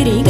Mighty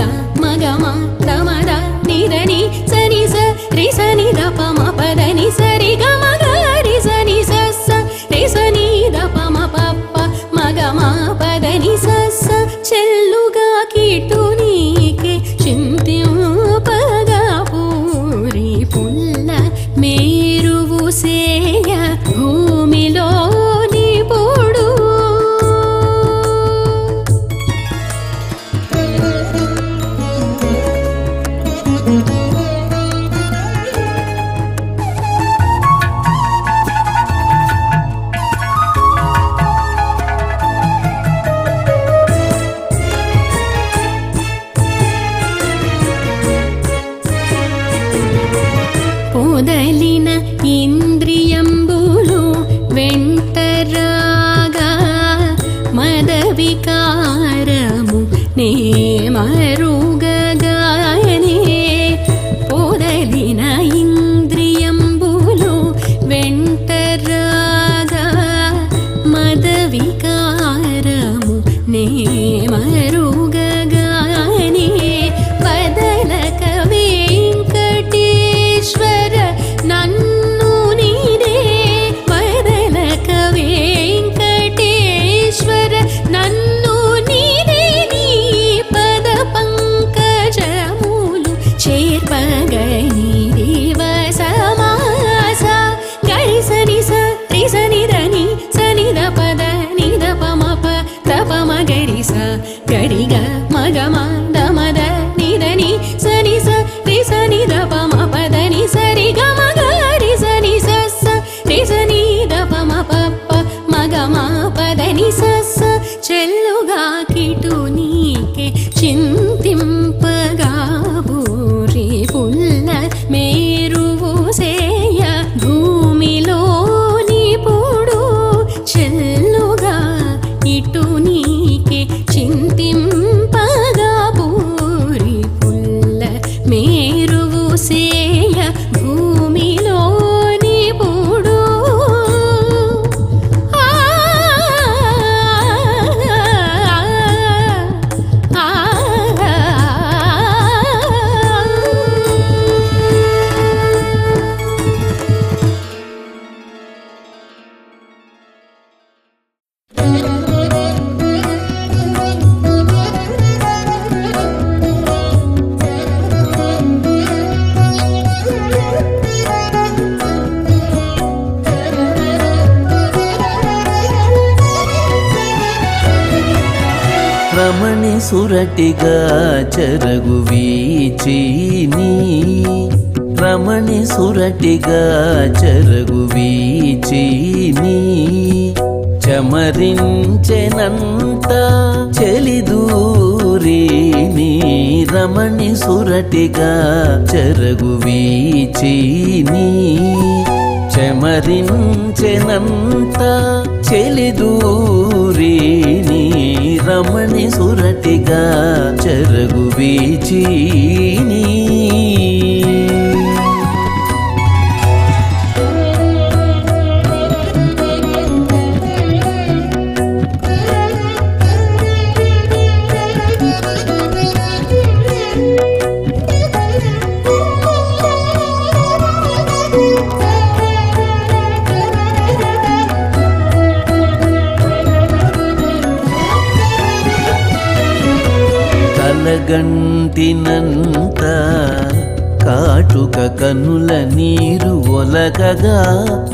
కాటుక కనుల నీరు ఒలకగా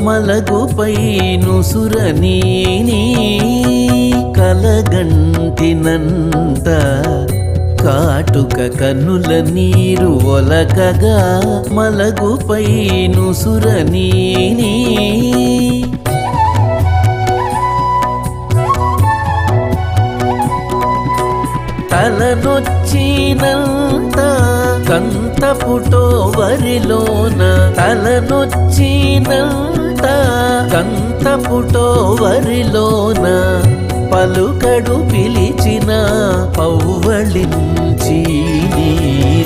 మలగుపై నుసురని కలగంటినంత కాటుక కనుల నీరు ఒలకగా మలగుపై నుసురని తలనొచ్చినంత కన్ను ఎంత ఫోటో వరిలోన తలనొచ్చినంత కంత పుటో వరిలోన పలుకడు పిలిచిన పౌవళించి నుంచి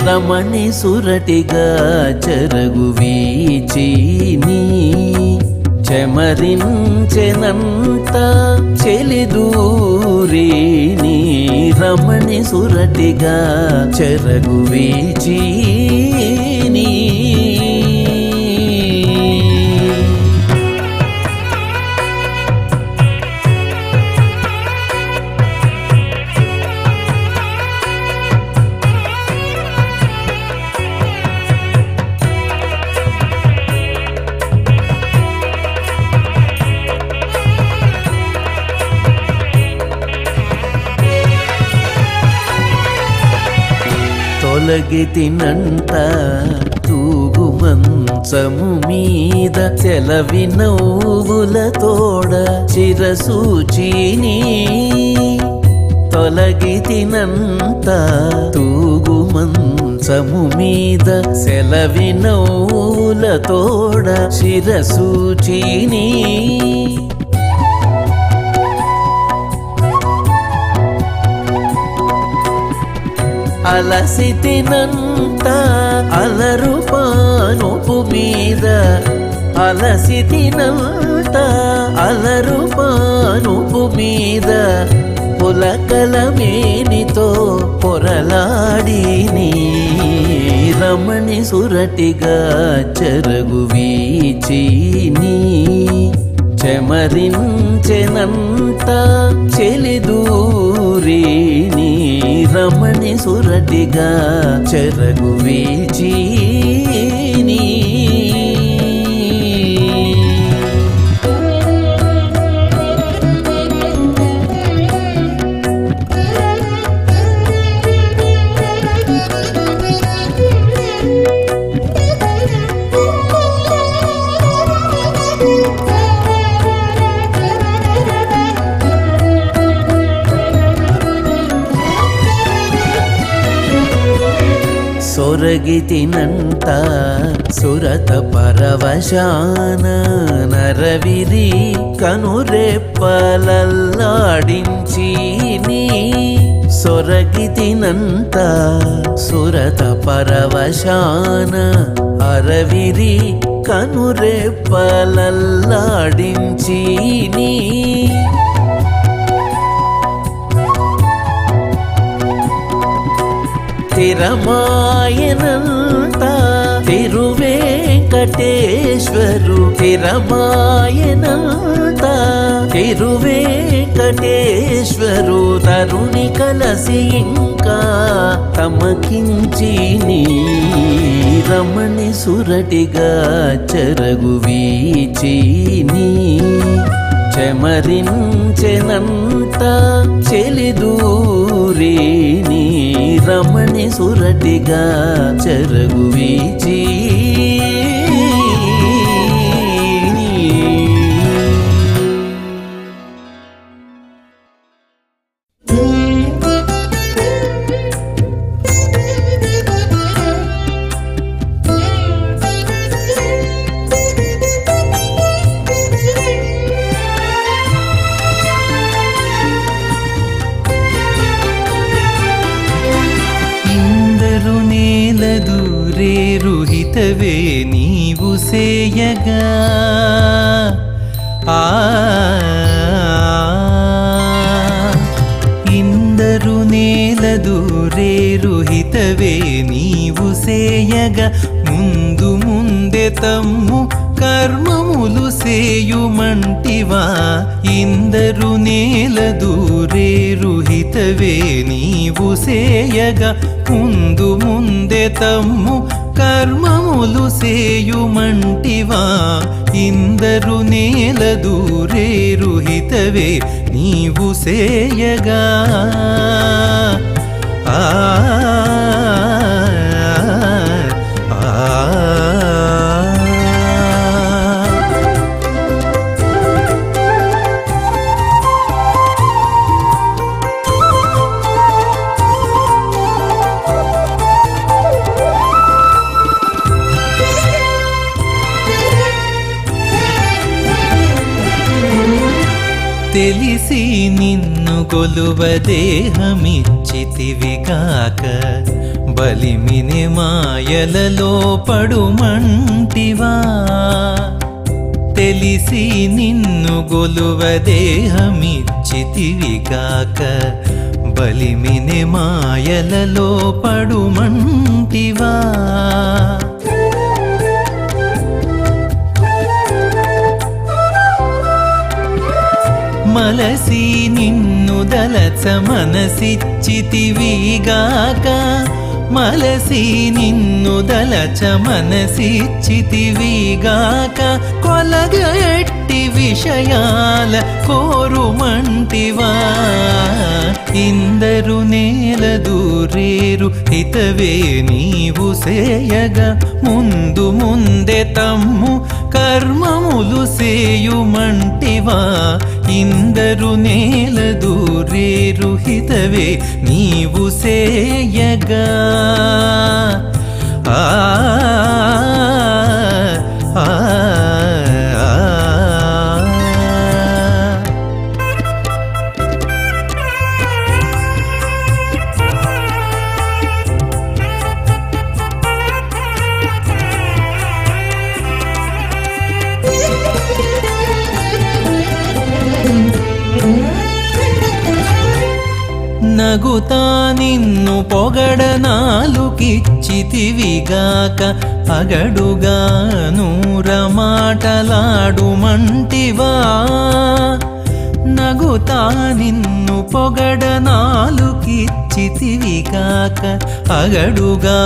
రమణి సురటిగా చెరగు వీచిని చెమరించెనంత చెలిదూరి నీ రమణి సురటిగా చెరగు వీచిని తొలగితినంత తూగు మంచము మీద చెలవి నవ్వుల తోడ చిరసూచిని తొలగితినంత తూగు మంచము మీద సెలవి నవ్వుల తోడ శిరసూచిని అలసితినంత అలరు పానుపు మీద అలసితినంత అలరు పానుపు మీద పులకల మేనితో పొరలాడి రమణి సురటిగా చెరగు వీచిని చెమరించెనంత చెలిదూరి నీ రమణి సురటిగా చెరగు వీచిని సొరగితినంత సురత పరవశాన నరవిరి కనురెప్పలల్లాడించి నీ సొరగితినంత సురత పరవశాన అరవిరి కనురెప్పలల్లాడించి నీ తిరమాయనంత తిరువేంకటేశ్వరు తిరమాయనంత తిరువేంకటేశ్వరు తరుణి కలసి ఇంకా తమకించి నీ రమణి సురటిగా చెరగు వీచిని చెమరించెనంత చెలిదూరి నీ రమణి సురటిగా చెరగు వీచీ మనసిచ్చితివిగాక మలసి నిన్ను దలచ మనసిచ్చితివిగాక కొలగట్టి విషయాల కోరుమంటివా. ఇందరు నేల దూరేరు హితవే నీవు సేయగా ముందు ముందే తమ్ము కర్మములు సేయుమంటివా? ఇందరు నేల దూరేరు హితవే నీవు సేయగా. ఆ ఆ, నగుతా నిన్ను పొగడ నాలుకిచ్చితివిగాక అగడుగా నూర మాటలాడుమంటివా నగుతా నిన్ను పొగడ నాలుకిచ్చితివిగాక అగడుగా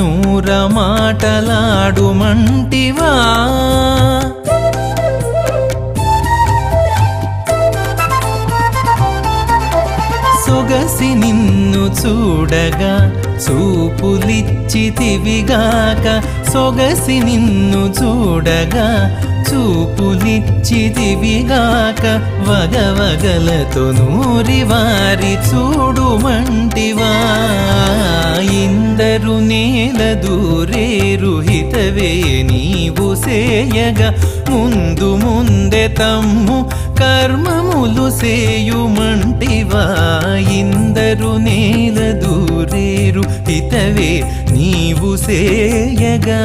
నూర మాటలాడుమంటివా చూసి నిన్ను చూడగా చూపులిచ్చితివిగాక సొగసి నిన్ను చూడగా చూపులిచ్చితివిగాక వగవగలతో నూరి వారి చూడుమంటివా ఇందరు నేల దూరేరు హితవే నీవు సేయగా ముందు ముందే తమ్ము కర్మములు సేయుమంటివా? ఇందరు నేల దూరేరు హితవే నీవు సేయగా.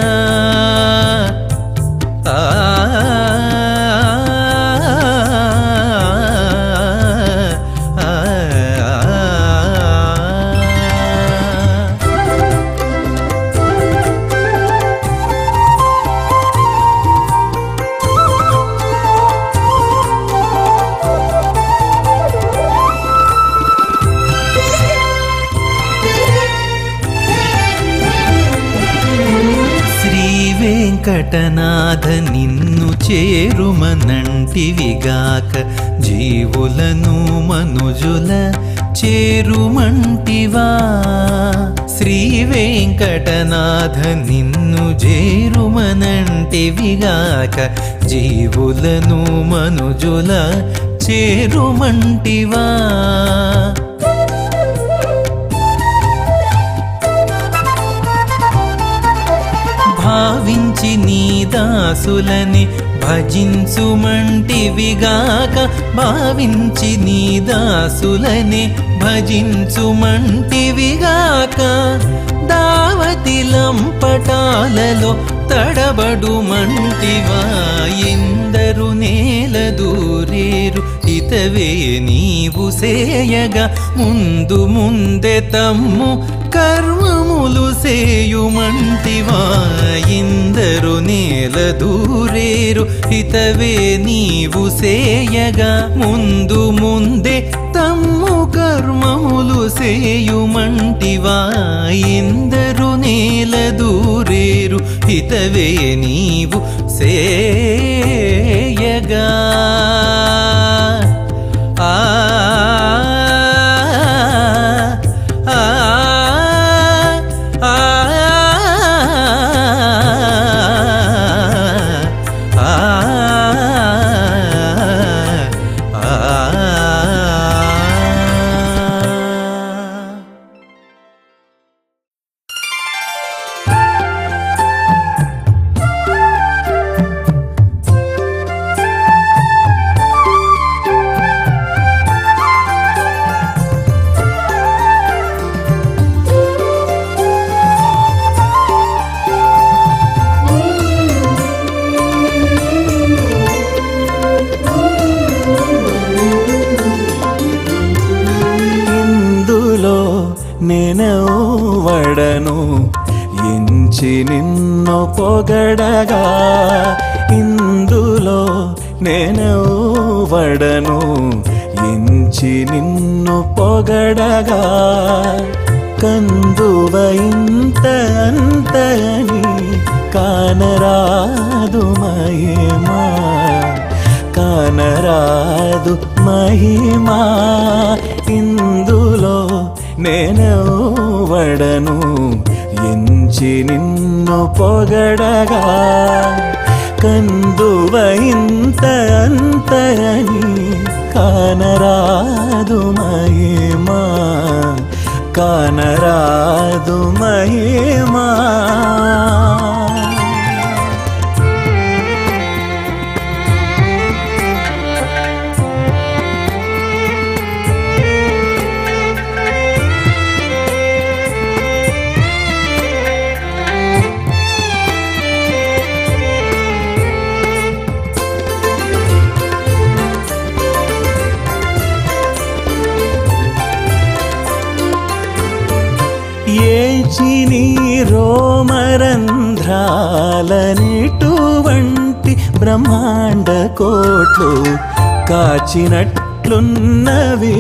చేరుమనంటివిగాక జీవులను మనుజుల చేరుమంటివా? శ్రీ వెంకటనాథ నిన్ను చేరుమనంటివిగాక జీవులను మనుజుల చేరుమంటివా? భావించి నీ దాసులని భజించుమంటివిగాక భావించి నీ దాసులని భజించుమంటివిగాక దావతి లంపటాలలో తడబడు ఎందరు నేల దూరేరు ఇతవే నీవు సేయగా ముందు ముందే తమ్ము కర్మములు సేయుమంటివా ఇందరు నేల దూరేరు హితవే నీవు సేయగా ముందు ముందే తమ్ము కర్మములు సేయుమంటివా ఇందరు నేల దూరేరు హితవే నీవు సేయగా. కాచినట్లున్నవి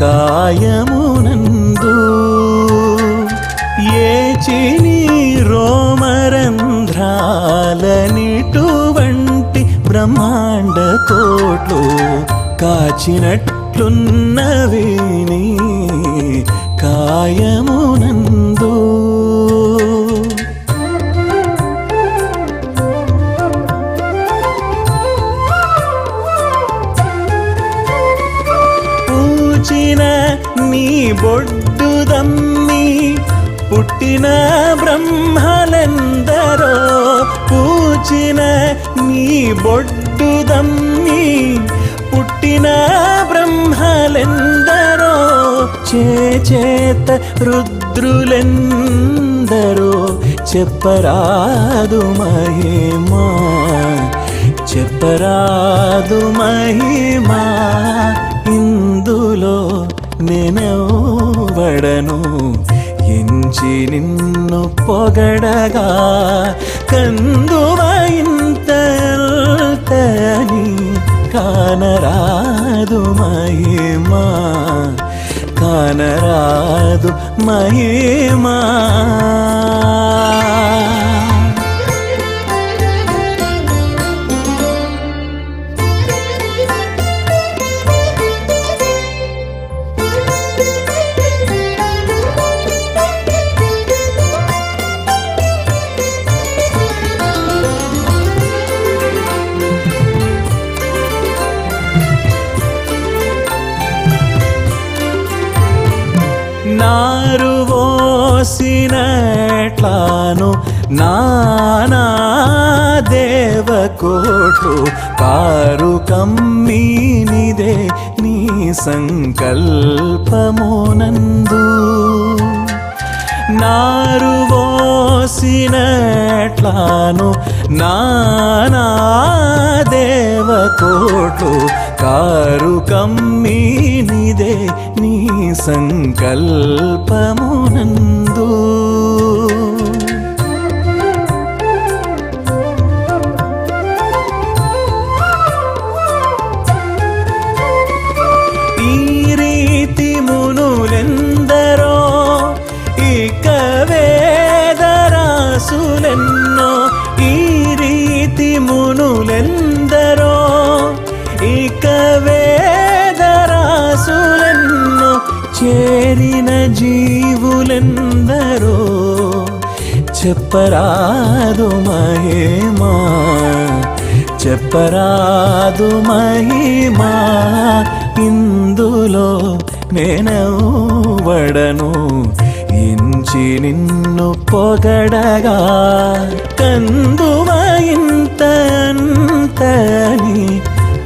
కాయమునందు. ఏ చిని రోమరంధ్రాలనిటువంటి బ్రహ్మాండ కోట్లు కాచినట్లున్నవి నీ కాయమునందు. బొడ్డు దమ్మి పుట్టిన బ్రహ్మలెందరో పూచిన నీ బొడ్డు దమ్మి పుట్టిన బ్రహ్మలెందరో చేత రుద్రులెందరో చెప్పరాదు మహిమా చెప్పరాదు మహిమా ఇందులో నేనవడను ఎంచి నిన్ను పొగడగా కందువ ఇంతని కానరాదు మహిమా కానరాదు మహిమా. ఎట్లాను నానా దేవకోట్లు కారు కమ్మీనిదే నీ సంకల్పమునందు. నారు వోసినట్లాను నానా దేవకోట్లు కారు కమ్మీనిదే నీ సంకల్పమునందు. చెప్పరాదు మహిమా చెప్పరాదు మహిమా ఇందులో నేనవడను ఇంచి నిన్ను పొగడగా కందువ ఇంతని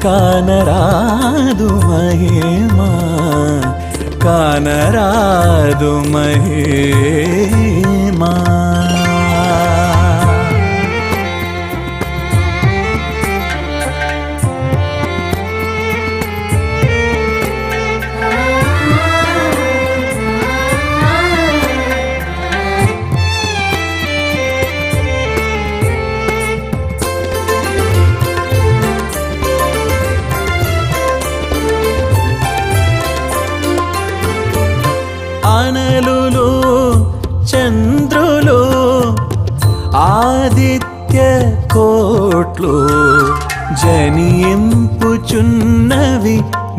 కానరాదు మహిమా కానరాదు మహిమా.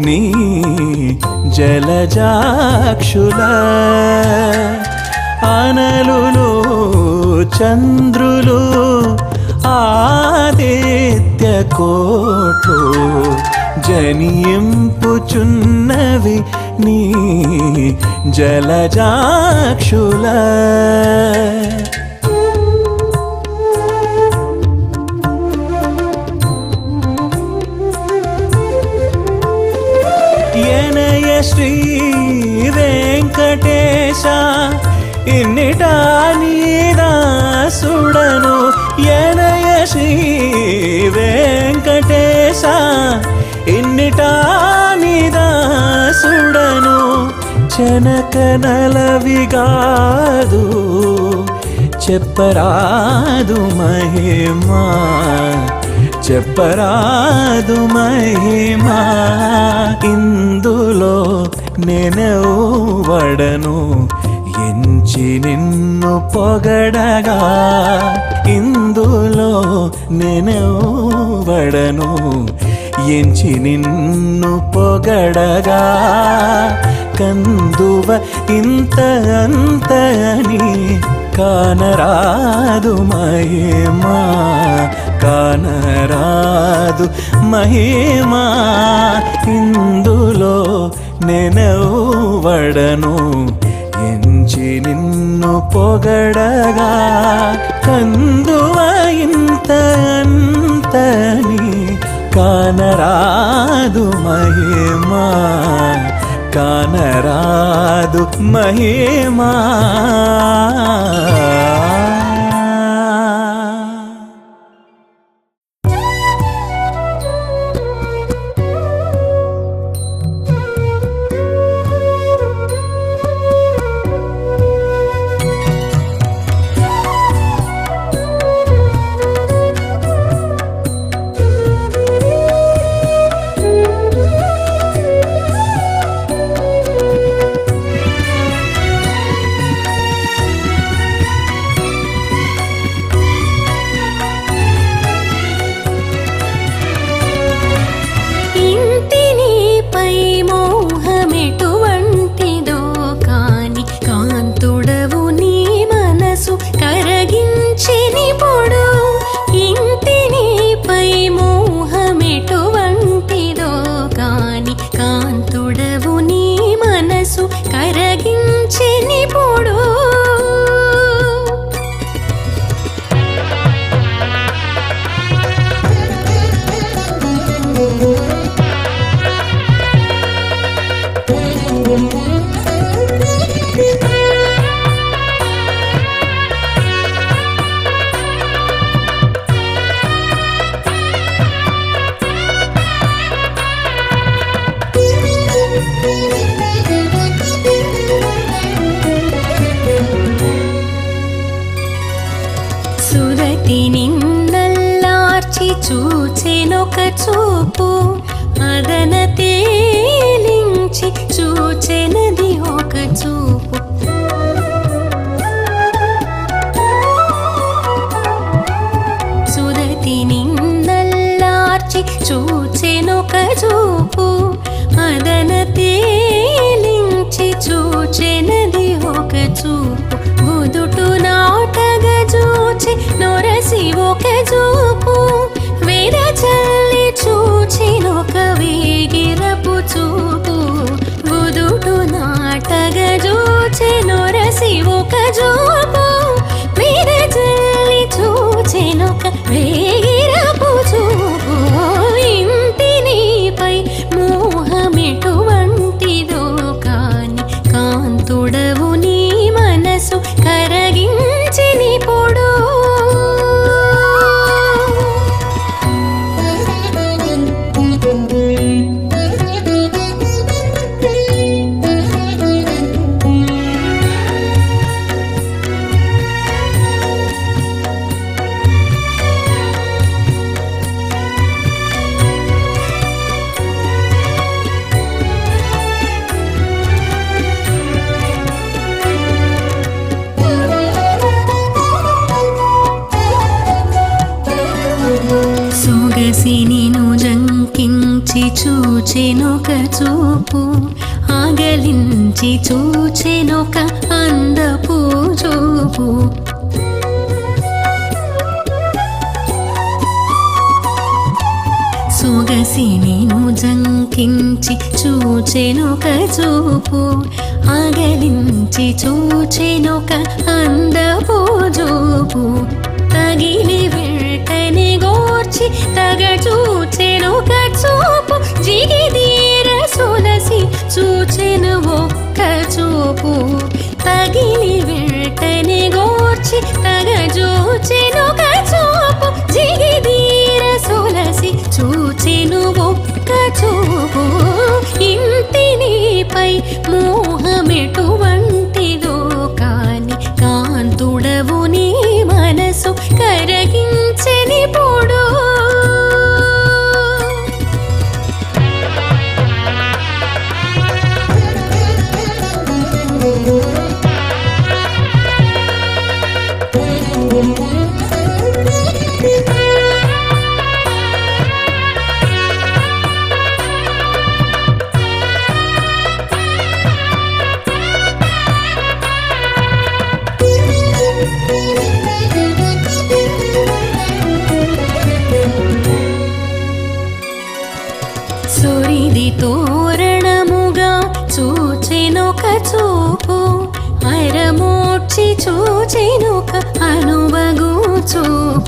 నీ జలజాక్షుల అనలులు చంద్రులు ఆదిత్య కోట్లు జనింపుచున్నవి నీ జలజాక్షుల. శ్రీ వెంకటేశ ఇన్నిటా నీదాసుడను ఎనయ శ్రీ వెంకటేశ ఇన్నిటా నీదాసుడను చెనకనలవిగాదు చెప్పరాదు మహిమా. చెప్పరాదు మహిమా. ఇందులో నేనెవడను ఎంచి నిన్ను పొగడగా. ఇందులో నేనెవడను ఎంచి నిన్ను పొగడగా. కందువ ఇంత అంత అని కానరాదు మహిమా. కానరాదు మహిమా ఇందులో నెనవడను ఎంచి నిన్ను పొగడగా కందువ ఇంత అంతని కానరాదు మహిమా. కానరాదు మహిమా.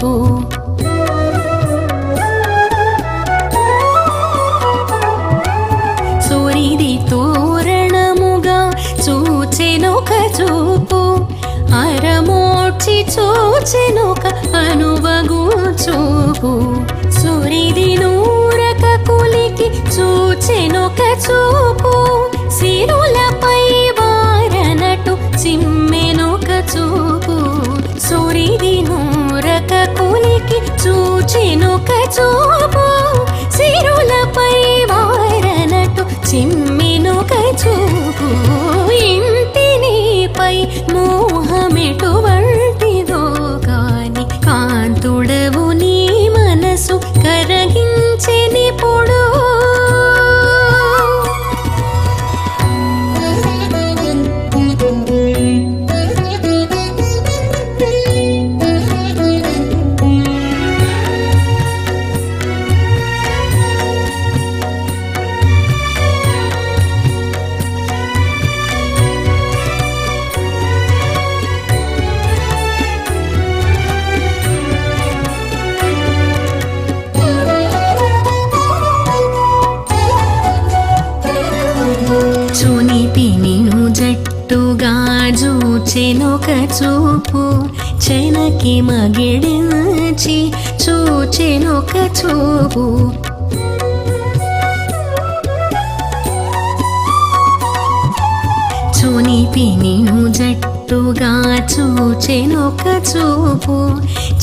చూపు. సూరిది తోరణముగా చూచెనొక చూపు. అరమోడ్చి చూచెనొక అనువగు చూపు. సూరిది నూరక కులికి చూచెనొక చూపు చూపు సిరులపై వారనటు చిమ్మినుక చూపు. ముద్దుగా చూచెనొక చూపు.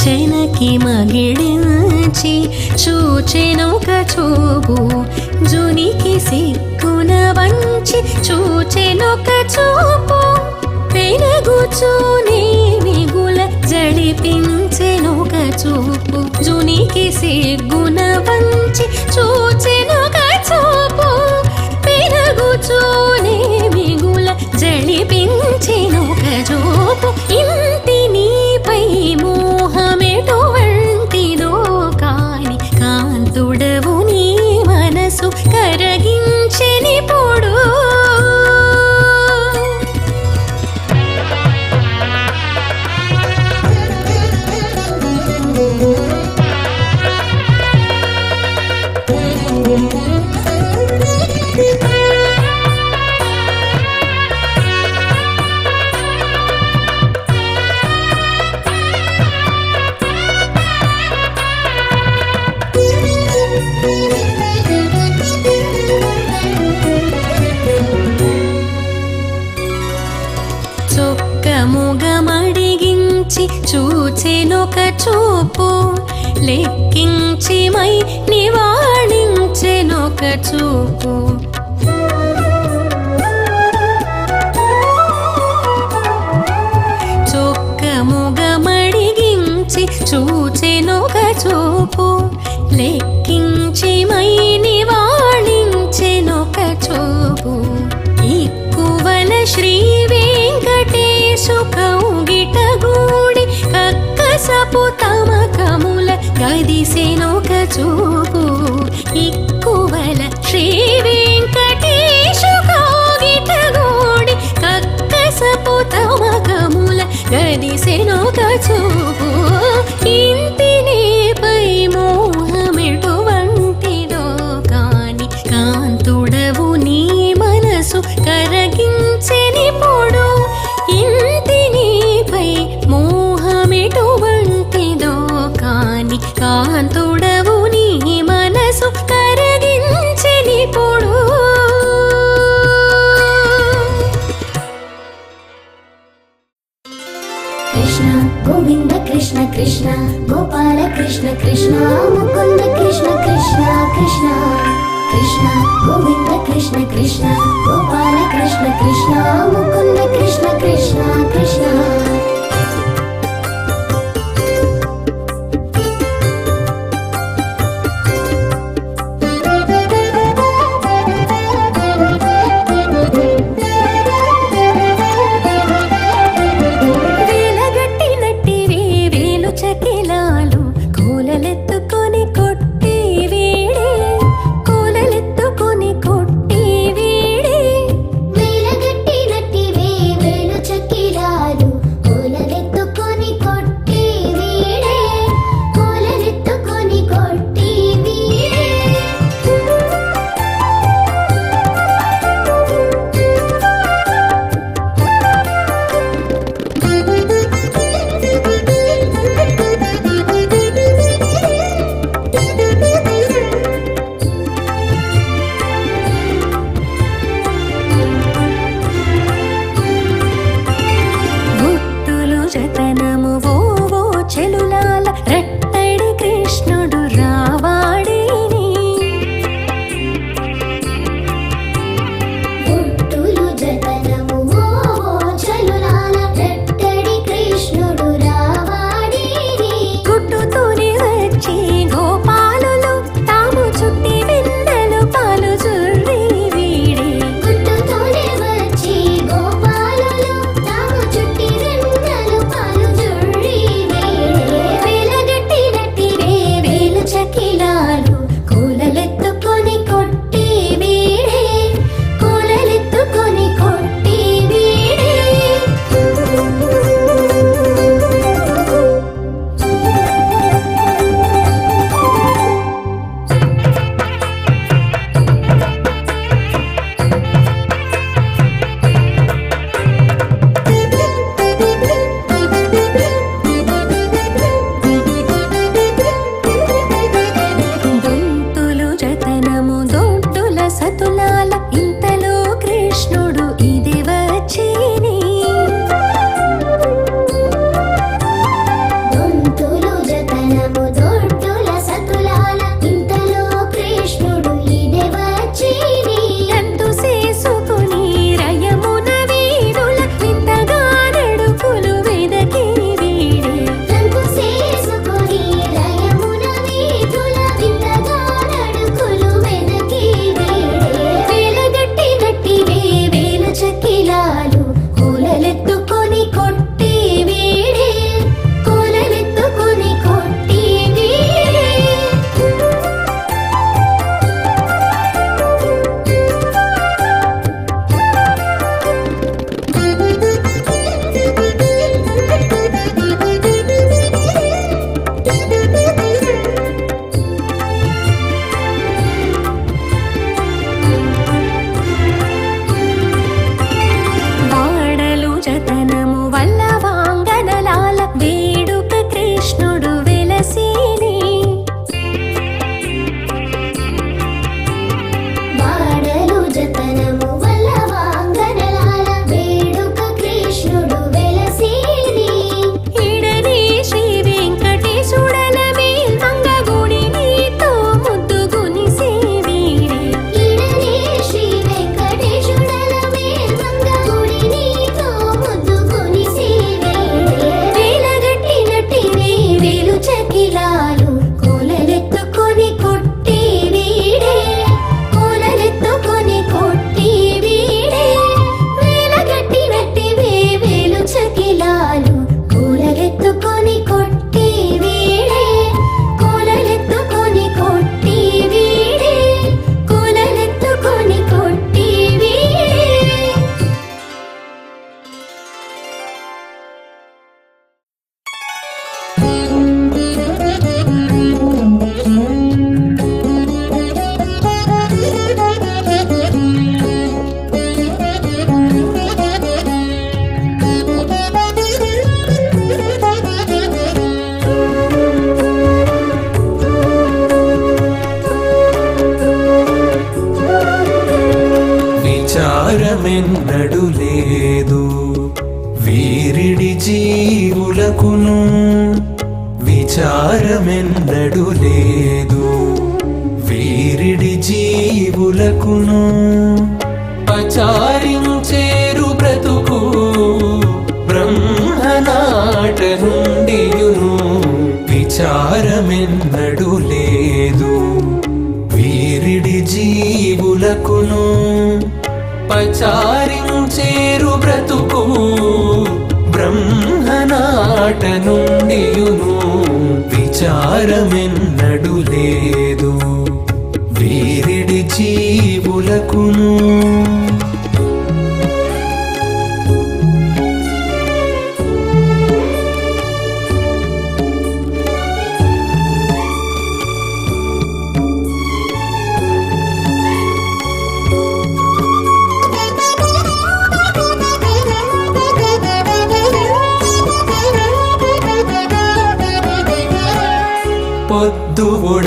చెనకి మగిడించి చూచెనొక చూపు. జునికి సిగ్గున వంచి చూచెనొక చూపు. పెనగుచూనే మిగుల జడిపించెనొక చూపు. జునికి సిగ్గున వంచి చూచెనొక పెనగుచూనే మిగుల జడిపించెనొక చూపు ఇంటి నీపై మూ చూచెనొక చూపు లెక్కించి మై నివాళించెనొక చూపు. చొక్కముగమడిగించి చూచెనొక చూపు లెక్కించి మై నివాళించెనొక చూపు. ఇక్కువల శ్రీ కక్కసపు తమకముల గదిసెనొక చూపు. ఇక్కువల శ్రీ వెంకటేశు కౌగిట గూడి కక్కసపు తమకముల గదిసెనొక చూపు.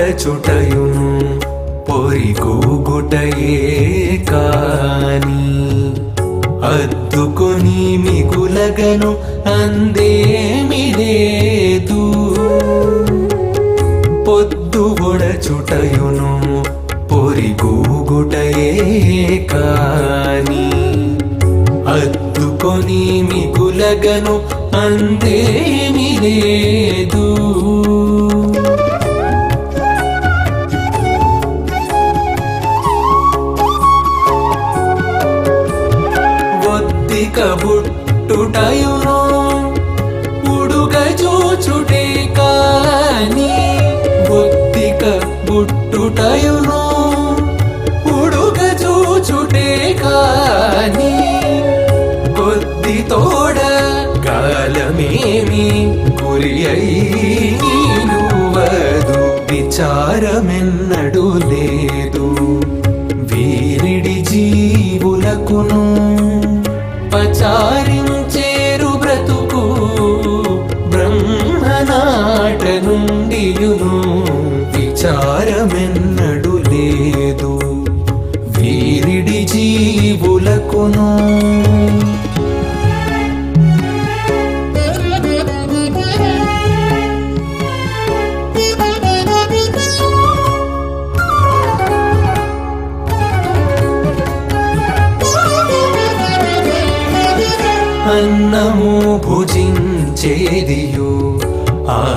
చుటయును ఒడచుటయును పొరిగూగుటయే కాని అద్దుకొని మిగులగను అందేమిలేదు. పొద్దు ఒడచుటయును పొరిగూగుటయే కాని అద్దుకొని మిగులగను అందేమిలేదు. విచారమెన్నడు లేదు. వీరిడి జీవులకును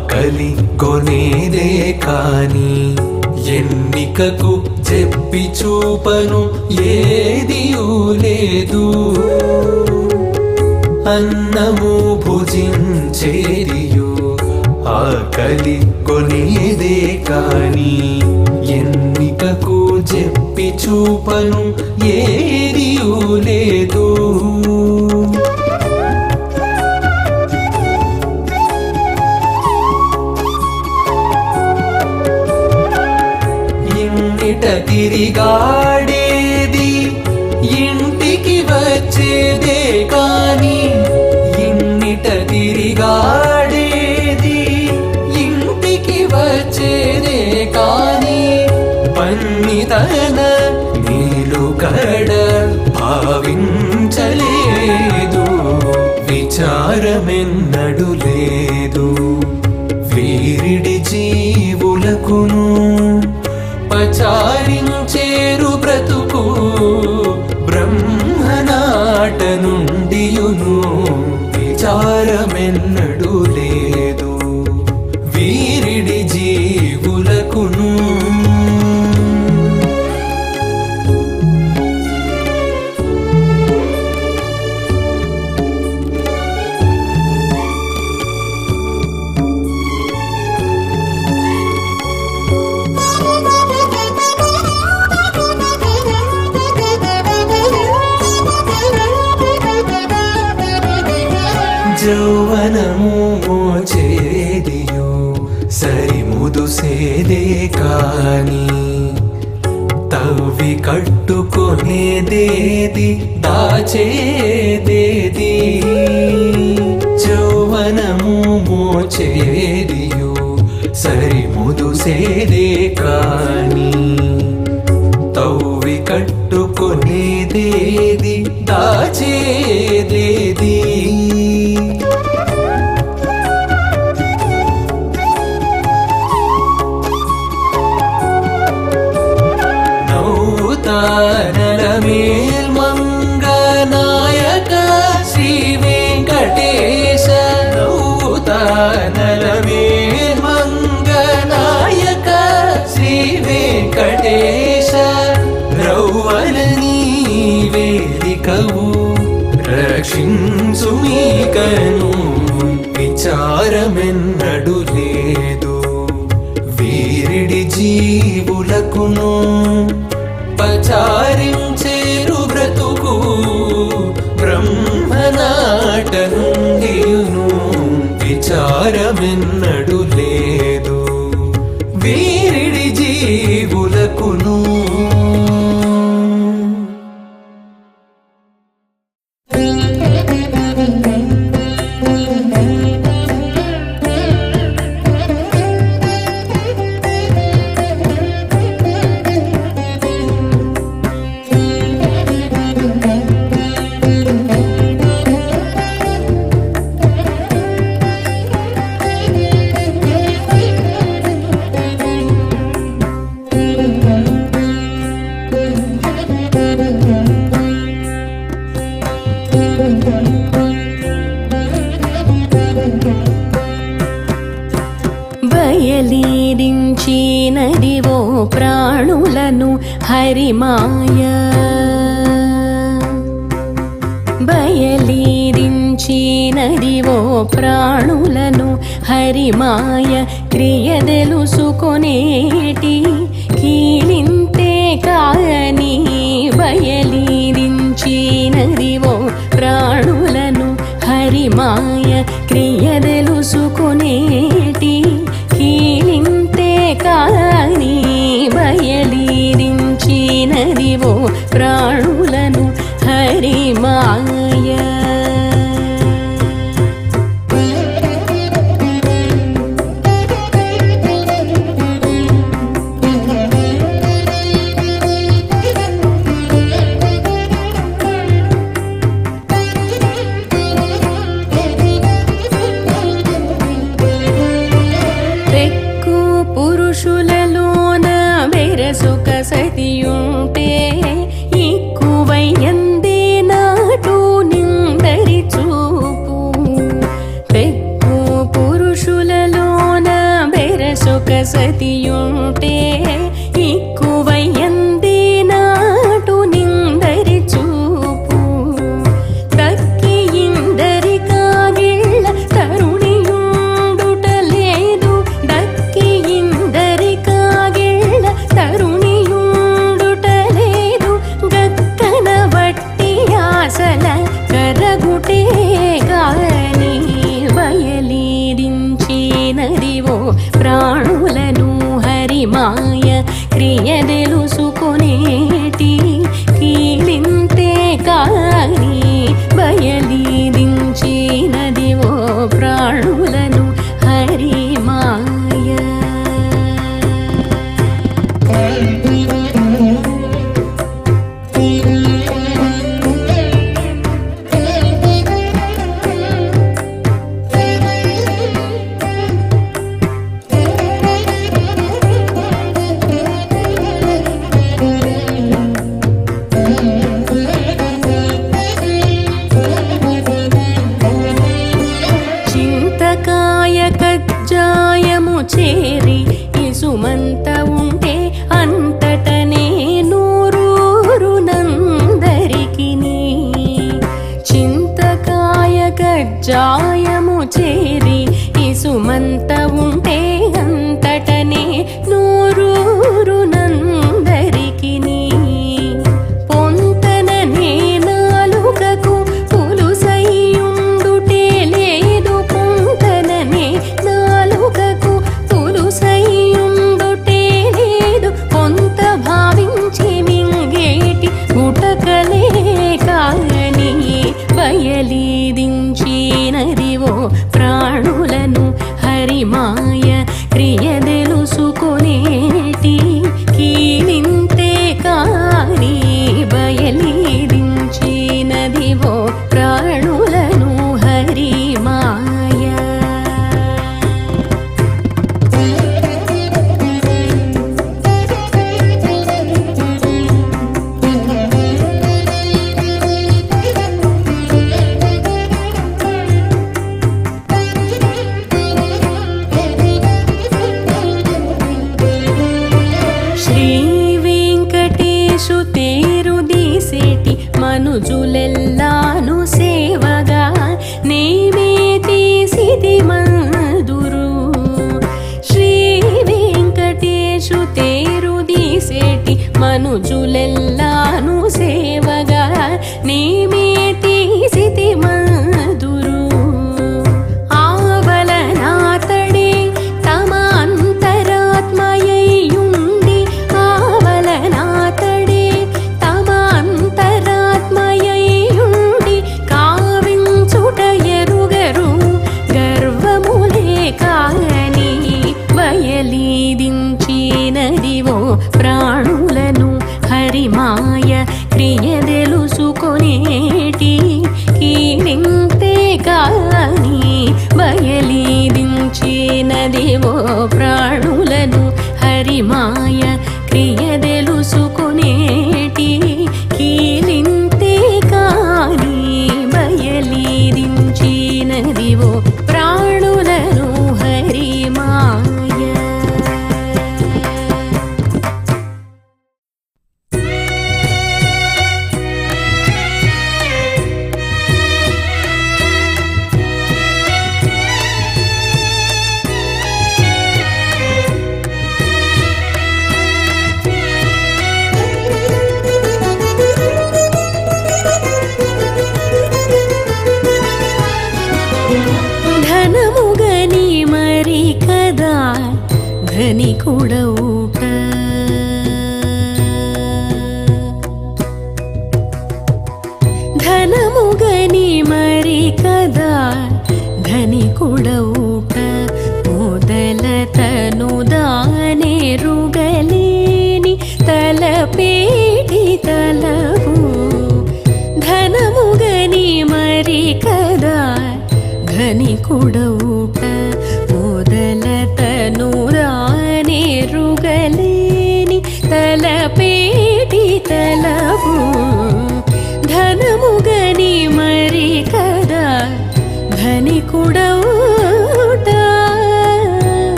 ఆకలి కొనేదే కాని ఎన్నికకు చెప్పి చూపను ఏది లేదు అన్నము భుజించేదియు ఆకలి కొనేదే కాని ఎన్నికకు చెప్పి చూపను ఏదియు లేదు ఇన్నిట తిరిగాడేది కొనేదేది దాచేదేది చౌవనము మోచేదియు సరి ముదుసేదే కాని. తవ్వి కట్టుకొనేదేది దాచేదేది సుమీకను విచారమెన్నడు లేదు. వీరిడి జీవులకును మాయ ప్రాణులను హరిమాయ క్రియ తెలుసుకొనేటి కాని కానీ బయలీదించినదివో ప్రాణు.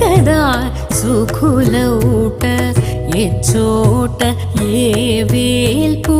కదా సుఖులౌట ఏ చోట ఏ వేల్పు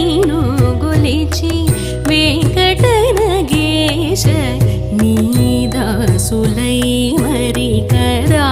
వేసరక నీను గొలిచి వెంకటనగేశ నీదాసులై మరి కదా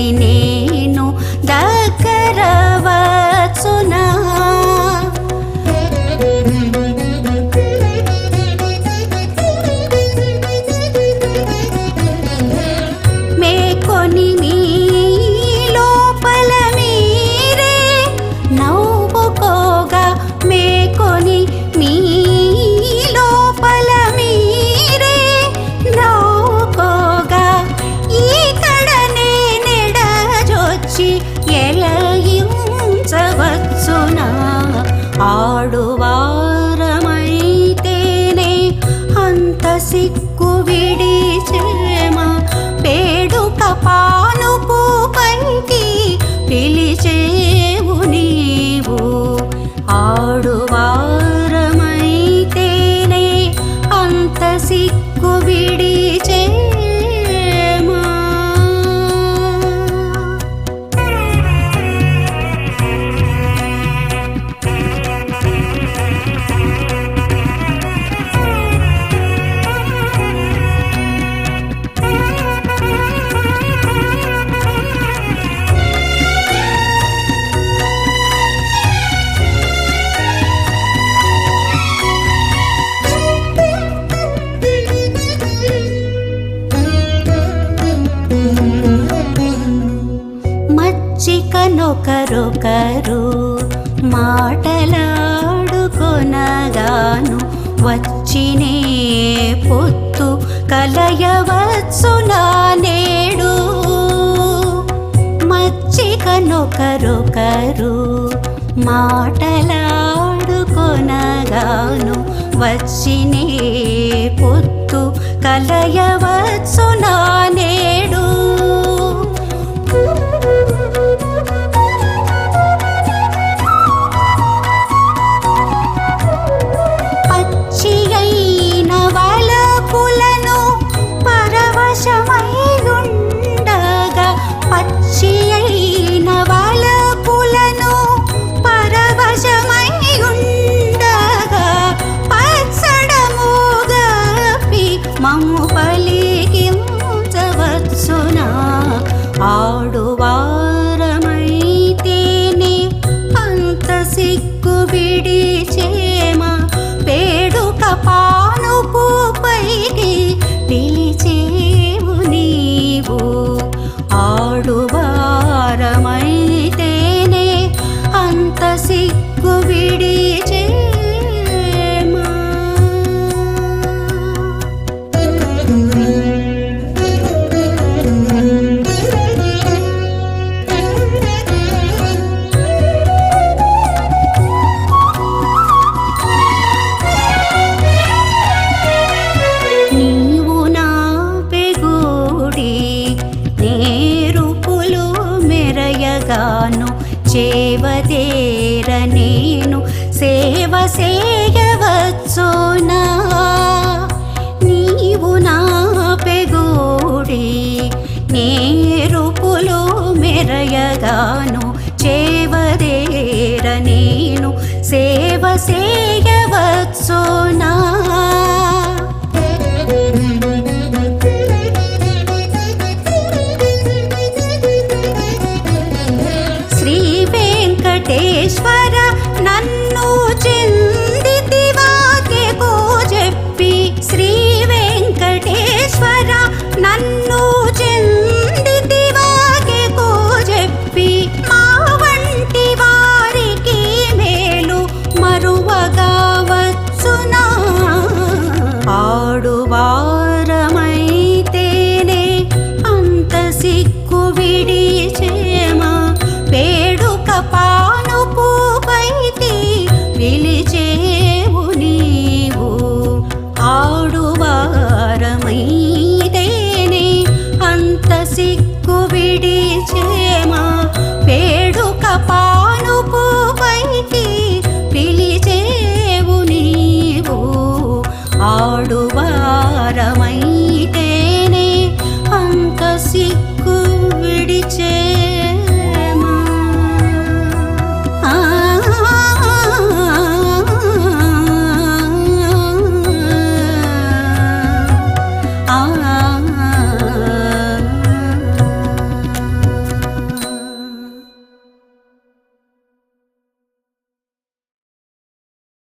చేసి ఒకరు మాటలాడుకొనగాను వచ్చినే పొత్తు కలయవచ్చునా